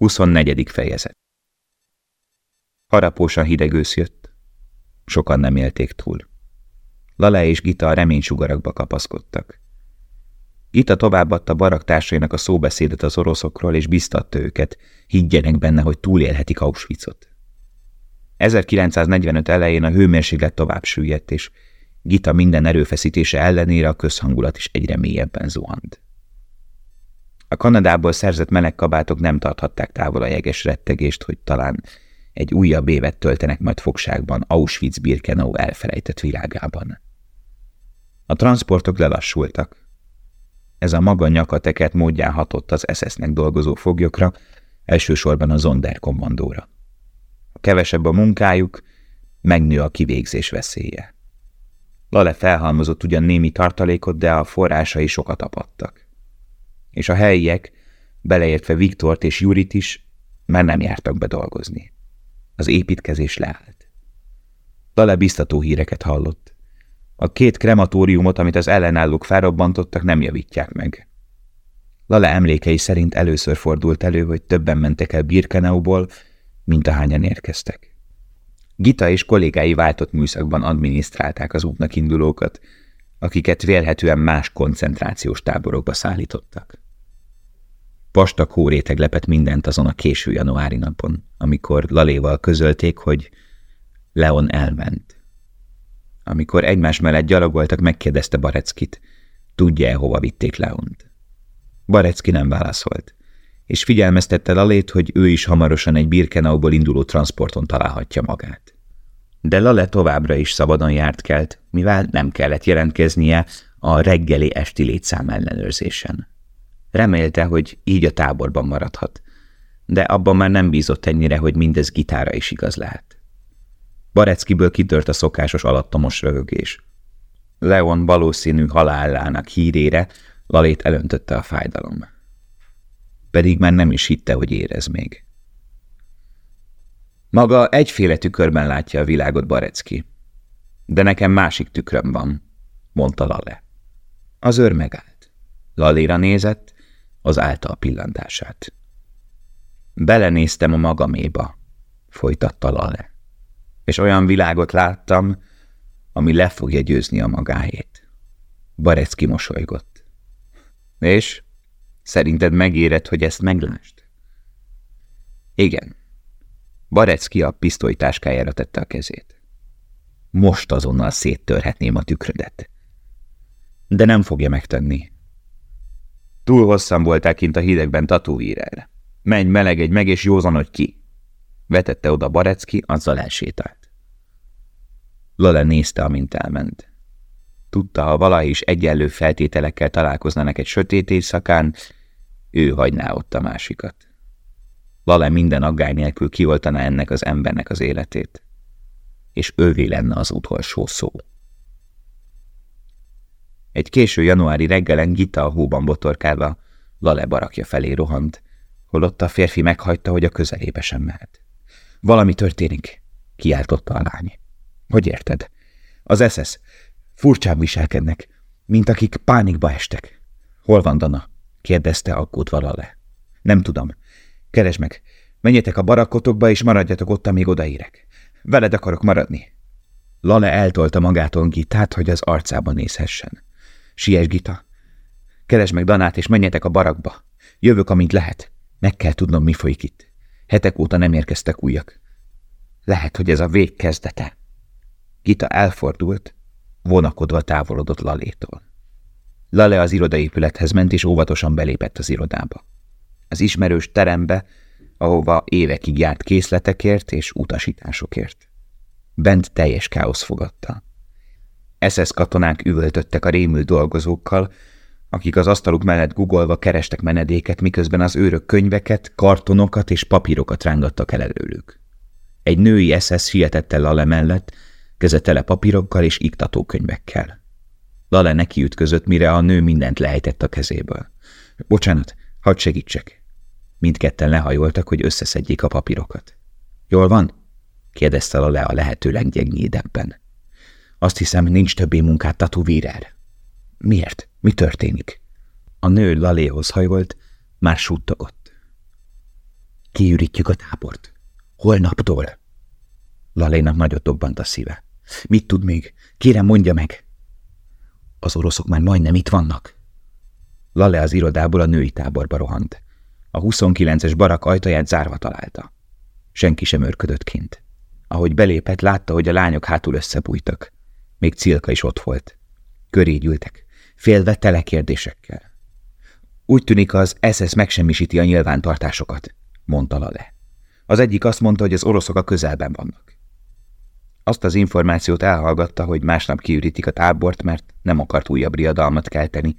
24. fejezet Harapósan hideg ősz jött. Sokan nem élték túl. Lale és Gita a reménysugarakba kapaszkodtak. Gita továbbadta baraktársainak a szóbeszédet az oroszokról, és biztatta őket, higgyenek benne, hogy túlélhetik Auschwitzot. 1945 elején a hőmérséklet tovább süllyedt, és Gita minden erőfeszítése ellenére a közhangulat is egyre mélyebben zuhant. A Kanadából szerzett melegkabátok nem tarthatták távol a jeges rettegést, hogy talán egy újabb évet töltenek majd fogságban Auschwitz-Birkenau elfelejtett világában. A transportok lelassultak. Ez a maga nyakateket módján hatott az SS-nek dolgozó foglyokra, elsősorban a Zonderkommandóra. A kevesebb a munkájuk, megnő a kivégzés veszélye. Lale felhalmozott ugyan némi tartalékot, de a forrásai sokat apadtak és a helyiek, beleértve Viktort és Jurit is, már nem jártak be dolgozni. Az építkezés leállt. Dale biztató híreket hallott. A két krematóriumot, amit az ellenállók felrobbantottak, nem javítják meg. Lale emlékei szerint először fordult elő, hogy többen mentek el Birkenauból, mint ahányan érkeztek. Gita és kollégái váltott műszakban adminisztrálták az útnak indulókat, akiket vélhetően más koncentrációs táborokba szállítottak. Vastag hóréteg lepett mindent azon a késő januári napon, amikor Laléval közölték, hogy Leon elment. Amikor egymás mellett gyalogoltak, megkérdezte Bareckit, tudja-e, hova vitték Leont. Barecki nem válaszolt, és figyelmeztette Lalét, hogy ő is hamarosan egy Birkenauból induló transporton találhatja magát. De Lale továbbra is szabadon járt kelt, mivel nem kellett jelentkeznie a reggeli esti létszám ellenőrzésen. Remélte, hogy így a táborban maradhat, de abban már nem bízott ennyire, hogy mindez gitára is igaz lehet. Bareckiből kitört a szokásos alattomos röhögés. Leon valószínű halálának hírére Lalét elöntötte a fájdalom. Pedig már nem is hitte, hogy érez még. Maga egyféle tükörben látja a világot Barecki. De nekem másik tükröm van, mondta Lale. Az őr megállt. Laléra nézett, az által pillantását. Belenéztem a magaméba, folytatta Lale, és olyan világot láttam, ami le fogja győzni a magáét. Barecki mosolygott. És? Szerinted megéred, hogy ezt meglást? Igen. Barecki a pisztolytáskájára tette a kezét. Most azonnal széttörhetném a tükrödet. De nem fogja megtenni, Túl hosszan voltál kint a hidegben tatúírel. Menj, melegedj meg, és józanodj ki. Vetette oda Barecki, azzal elsétált. Lale nézte, amint elment. Tudta, ha valaha is egyenlő feltételekkel találkoznának egy sötét éjszakán, ő hagyná ott a másikat. Lale minden aggály nélkül kioltaná ennek az embernek az életét, és ővé lenne az utolsó szó. Egy késő januári reggelen Gita a hóban botorkálva Lale barakja felé rohant, holott a férfi meghagyta, hogy a közelébe sem mehet. Valami történik, kiáltotta a lány. Hogy érted? Az SS. Furcsán viselkednek, mint akik pánikba estek. Hol van Dana? kérdezte aggódva Lale. Nem tudom. Keresd meg. Menjetek a barakkotokba, és maradjatok ott, amíg odaérek. Veled akarok maradni. Lale eltolta magától Gitát, hogy az arcába nézhessen. Siess, Gita. Keresd meg Danát, és menjetek a barakba. Jövök, amint lehet. Meg kell tudnom, mi folyik itt. Hetek óta nem érkeztek újak. Lehet, hogy ez a vég kezdete. Gita elfordult, vonakodva távolodott Lalétól. Lale az irodaépülethez ment, és óvatosan belépett az irodába. Az ismerős terembe, ahova évekig járt készletekért és utasításokért. Bent teljes káosz fogadta. SS katonák üvöltöttek a rémült dolgozókkal, akik az asztaluk mellett guggolva kerestek menedéket, miközben az őrök könyveket, kartonokat és papírokat rángattak el előlük. Egy női SS sietett el Lale mellett, keze tele papírokkal és iktatókönyvekkel. Lale nekiütközött, mire a nő mindent lejtett a kezéből. Bocsánat, hadd segítsek. Mindketten lehajoltak, hogy összeszedjék a papírokat. Jól van? kérdezte Lale a lehető leggyengédebben. Azt hiszem, nincs többé munkát Tatu Vírer. Miért? Mi történik? A nő Laléhoz hajolt, már suttogott. kiürítjük a tábort. Holnaptól. Lalénak nagyot dobbant a szíve. Mit tud még? Kérem, mondja meg. Az oroszok már majdnem itt vannak. Lale az irodából a női táborba rohant. A 29-es barak ajtaját zárva találta. Senki sem örködött kint. Ahogy belépett, látta, hogy a lányok hátul összebújtak. Még Cilka is ott volt. Köré gyűltek, félve tele kérdésekkel. Úgy tűnik, az SS megsemmisíti a nyilvántartásokat, mondta Lale. Az egyik azt mondta, hogy az oroszok a közelben vannak. Azt az információt elhallgatta, hogy másnap kiürítik a tábort, mert nem akart újabb riadalmat kelteni,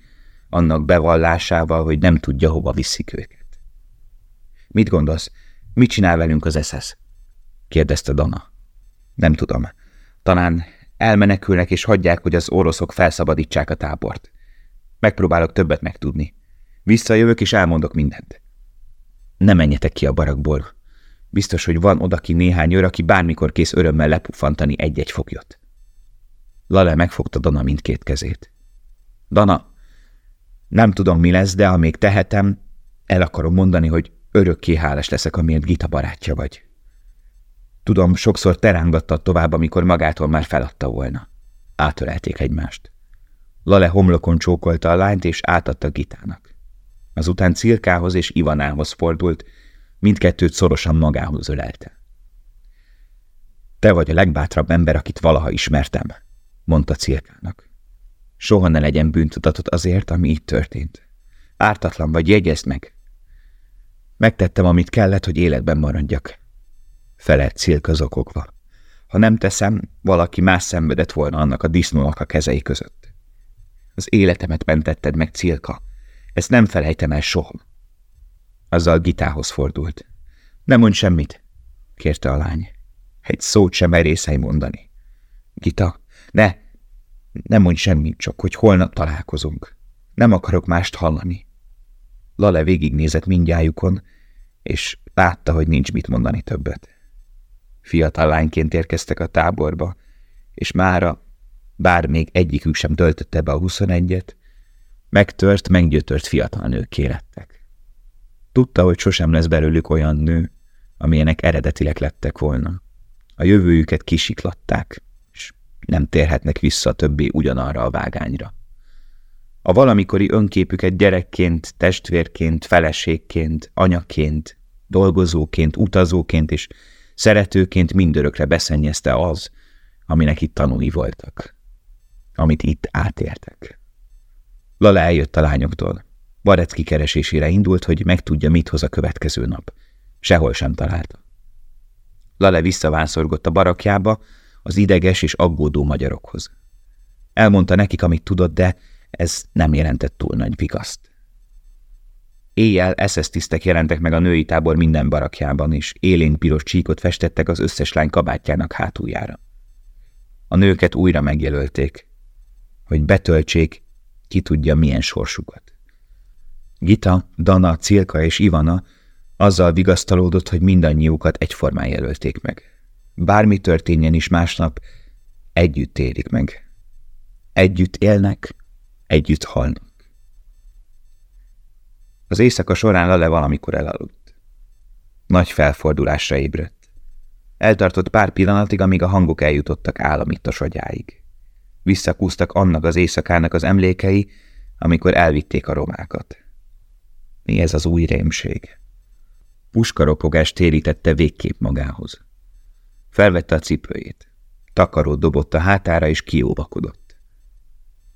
annak bevallásával, hogy nem tudja, hova viszik őket. Mit gondolsz, mit csinál velünk az SS? kérdezte Dana. Nem tudom. Talán elmenekülnek és hagyják, hogy az oroszok felszabadítsák a tábort. Megpróbálok többet megtudni. Visszajövök és elmondok mindent. Ne menjetek ki a barakból. Biztos, hogy van odaki néhány őr, aki bármikor kész örömmel lepufantani egy-egy foglyot. Lale megfogta Dana mindkét kezét. Dana, nem tudom mi lesz, de amíg tehetem, el akarom mondani, hogy örökké hálás leszek, amiért Gita barátja vagy. Tudom, sokszor terángattad tovább, amikor magától már feladta volna. Átölelték egymást. Lale homlokon csókolta a lányt, és átadta Gitának. Azután Cilkához és Ivanához fordult, mindkettőt szorosan magához ölelte. Te vagy a legbátrabb ember, akit valaha ismertem, mondta Cilkának. Soha ne legyen bűntudatot azért, ami itt történt. Ártatlan vagy, jegyezd meg. Megtettem, amit kellett, hogy életben maradjak. Felett Cilka zokogva. Ha nem teszem, valaki más szenvedett volna annak a disznónak a kezei között. Az életemet mentetted meg, Cilka. Ezt nem felejtem el soha. Azzal Gitához fordult. Nem mondj semmit, kérte a lány. Egy szót sem merészei mondani. Gita, ne, nem mondj semmit, csak hogy holnap találkozunk. Nem akarok mást hallani. Lale végignézett mindjájukon, és látta, hogy nincs mit mondani többet. Fiatal lányként érkeztek a táborba, és mára, bár még egyikük sem töltötte be a huszonegyet, megtört, meggyötört fiatal nők lettek. Tudta, hogy sosem lesz belőlük olyan nő, amilyenek eredetileg lettek volna. A jövőjüket kisiklatták, és nem térhetnek vissza többé ugyanarra a vágányra. A valamikori önképüket gyerekként, testvérként, feleségként, anyaként, dolgozóként, utazóként és szeretőként mindörökre beszennyezte az, aminek itt tanúi voltak, amit itt átértek. Lala eljött a lányoktól. Barecki keresésére indult, hogy megtudja, mit hoz a következő nap. Sehol sem találta. Lale visszavánszorgott a barakjába, az ideges és aggódó magyarokhoz. Elmondta nekik, amit tudott, de ez nem jelentett túl nagy vikaszt. Éjjel SS tisztek jelentek meg a női tábor minden barakjában, és élén piros csíkot festettek az összes lány kabátjának hátuljára. A nőket újra megjelölték, hogy betöltsék, ki tudja milyen sorsukat. Gita, Dana, Cilka és Ivana azzal vigasztalódott, hogy mindannyiukat egyformán jelölték meg. Bármi történjen is másnap, együtt érik meg. Együtt élnek, együtt halnak. Az éjszaka során Lale valamikor elaludt. Nagy felfordulásra ébredt. Eltartott pár pillanatig, amíg a hangok eljutottak államítos agyáig. Visszakúztak annak az éjszakának az emlékei, amikor elvitték a romákat. Mi ez az új rémség? Puskaropogás térítette végképp magához. Felvette a cipőjét. Takarót dobott a hátára, és kióvakodott.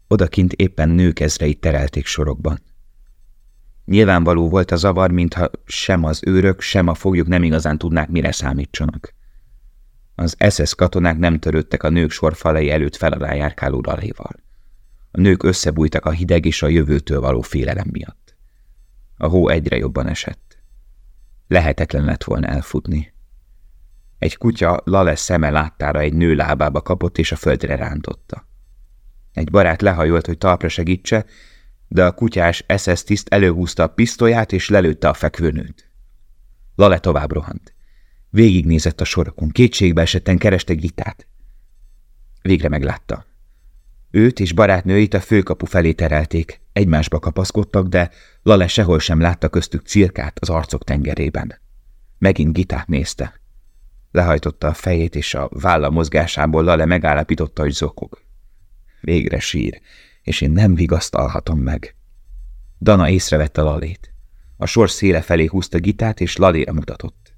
Odakint éppen nők ezrei terelték sorokban. Nyilvánvaló volt a zavar, mintha sem az őrök, sem a foglyok nem igazán tudnák, mire számítsanak. Az SS katonák nem törődtek a nők sorfalai előtt feladájárkáló daléval. A nők összebújtak a hideg és a jövőtől való félelem miatt. A hó egyre jobban esett. Lehetetlen lett volna elfutni. Egy kutya Lale szeme láttára egy nő lábába kapott és a földre rántotta. Egy barát lehajolt, hogy talpra segítse, de a kutyás SS tiszt előhúzta a pisztolyát és lelőtte a fekvőnőt. Lale tovább rohant. Végignézett a sorokon, kétségbe esetten kereste Gitát. Végre meglátta. Őt és barátnőit a főkapu felé terelték, egymásba kapaszkodtak, de Lale sehol sem látta köztük cirkát az arcok tengerében. Megint Gitát nézte. Lehajtotta a fejét, és a válla mozgásából Lale megállapította, hogy zokog. Végre sír, és én nem vigasztalhatom meg. Dana észrevette Lalét. A sor széle felé húzta Gitát, és Laléra mutatott.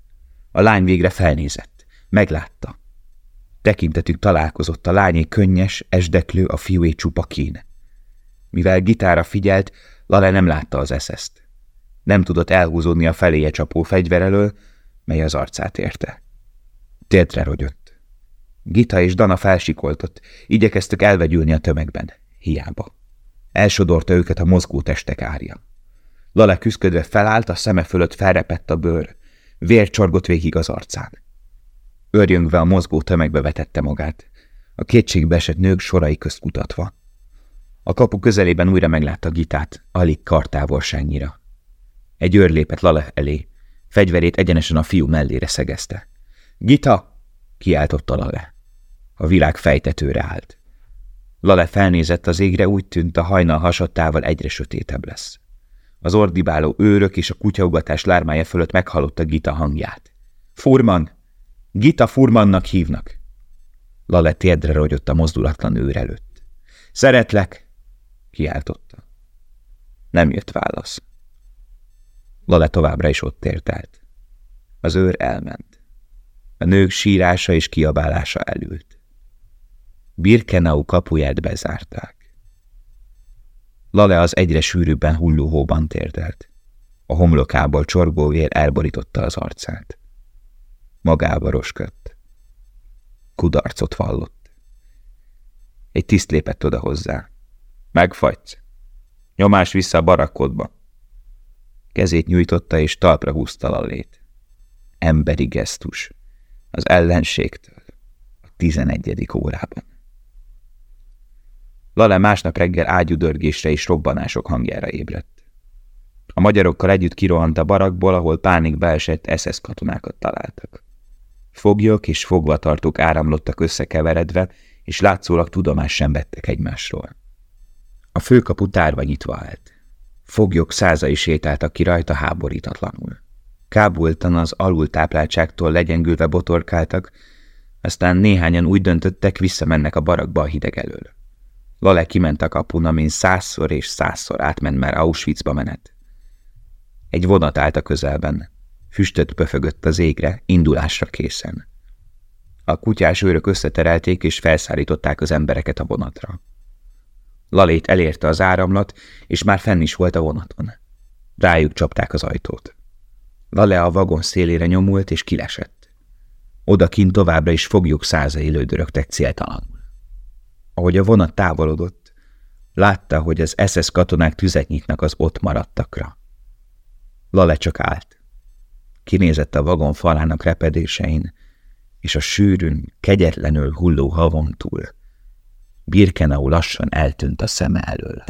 A lány végre felnézett. Meglátta. Tekintetük találkozott a lányé könnyes, esdeklő, a fiúé csupa kín. Mivel gitára figyelt, Lale nem látta az eszeszt. Nem tudott elhúzódni a feléje csapó fegyver elől, mely az arcát érte. Térdre rogyott. Gita és Dana felsikoltott, igyekeztek elvegyülni a tömegben. Hiába. Elsodorta őket a mozgó testek árja. Lale küszködve felállt, a szeme fölött felrepett a bőr. Vér csorgott végig az arcán. Örjöngve a mozgó tömegbe vetette magát. A kétségbe esett nők sorai közt kutatva. A kapu közelében újra meglátta Gitát, alig kartávolságnyira. Egy őr lépett Lale elé, fegyverét egyenesen a fiú mellére szegezte. Gita! kiáltotta Lale. A világ fejtetőre állt. Lale felnézett az égre, úgy tűnt a hajnal hasadtával egyre sötétebb lesz. Az ordibáló őrök és a kutyaugatás lármája fölött meghallotta Gita hangját. Furman! Gita Furmannak hívnak! Lale térdre rogyott a mozdulatlan őr előtt. Szeretlek! kiáltotta. Nem jött válasz. Lale továbbra is ott ért Az őr elment. A nők sírása és kiabálása elült. Birkenau kapuját bezárták. Lale az egyre sűrűbben hulló hóban térdelt. A homlokából csorgó vér elborította az arcát. Magába roskött. Kudarcot vallott. Egy tiszt lépett oda hozzá. Megfagysz. Nyomás vissza a barakkodba. Kezét nyújtotta és talpra húzta Lallét. Emberi gesztus. Az ellenségtől. A tizenegyedik órában. Lale másnap reggel ágyudörgésre és robbanások hangjára ébredt. A magyarokkal együtt kirohant a barakból, ahol pánikba esett SS katonákat találtak. Foglyok és fogvatartók áramlottak összekeveredve, és látszólag tudomás sem vettek egymásról. A főkapu tárva nyitva állt. Foglyok százai sétáltak ki rajta háborítatlanul. Kábultan az alultápláltságtól legyengülve botorkáltak, aztán néhányan úgy döntöttek, visszamennek a barakba a hideg elől. Lale kiment a kapun, amin százszor és százszor átment már Auschwitzba menet. Egy vonat állt a közelben. Füstöt pöfögött az égre, indulásra készen. A kutyás őrök összeterelték és felszállították az embereket a vonatra. Lalét elérte az áramlat, és már fenn is volt a vonaton. Rájuk csapták az ajtót. Lale a vagon szélére nyomult, és kilesett. Odakint továbbra is fogjuk százai lődörögtek céltalanul. Ahogy a vonat távolodott, látta, hogy az SS katonák tüzet nyitnak az ott maradtakra. Lale csak állt. Kinézett a vagon falának repedésein, és a sűrűn, kegyetlenül hulló havon túl. Birkenau lassan eltűnt a szeme elől.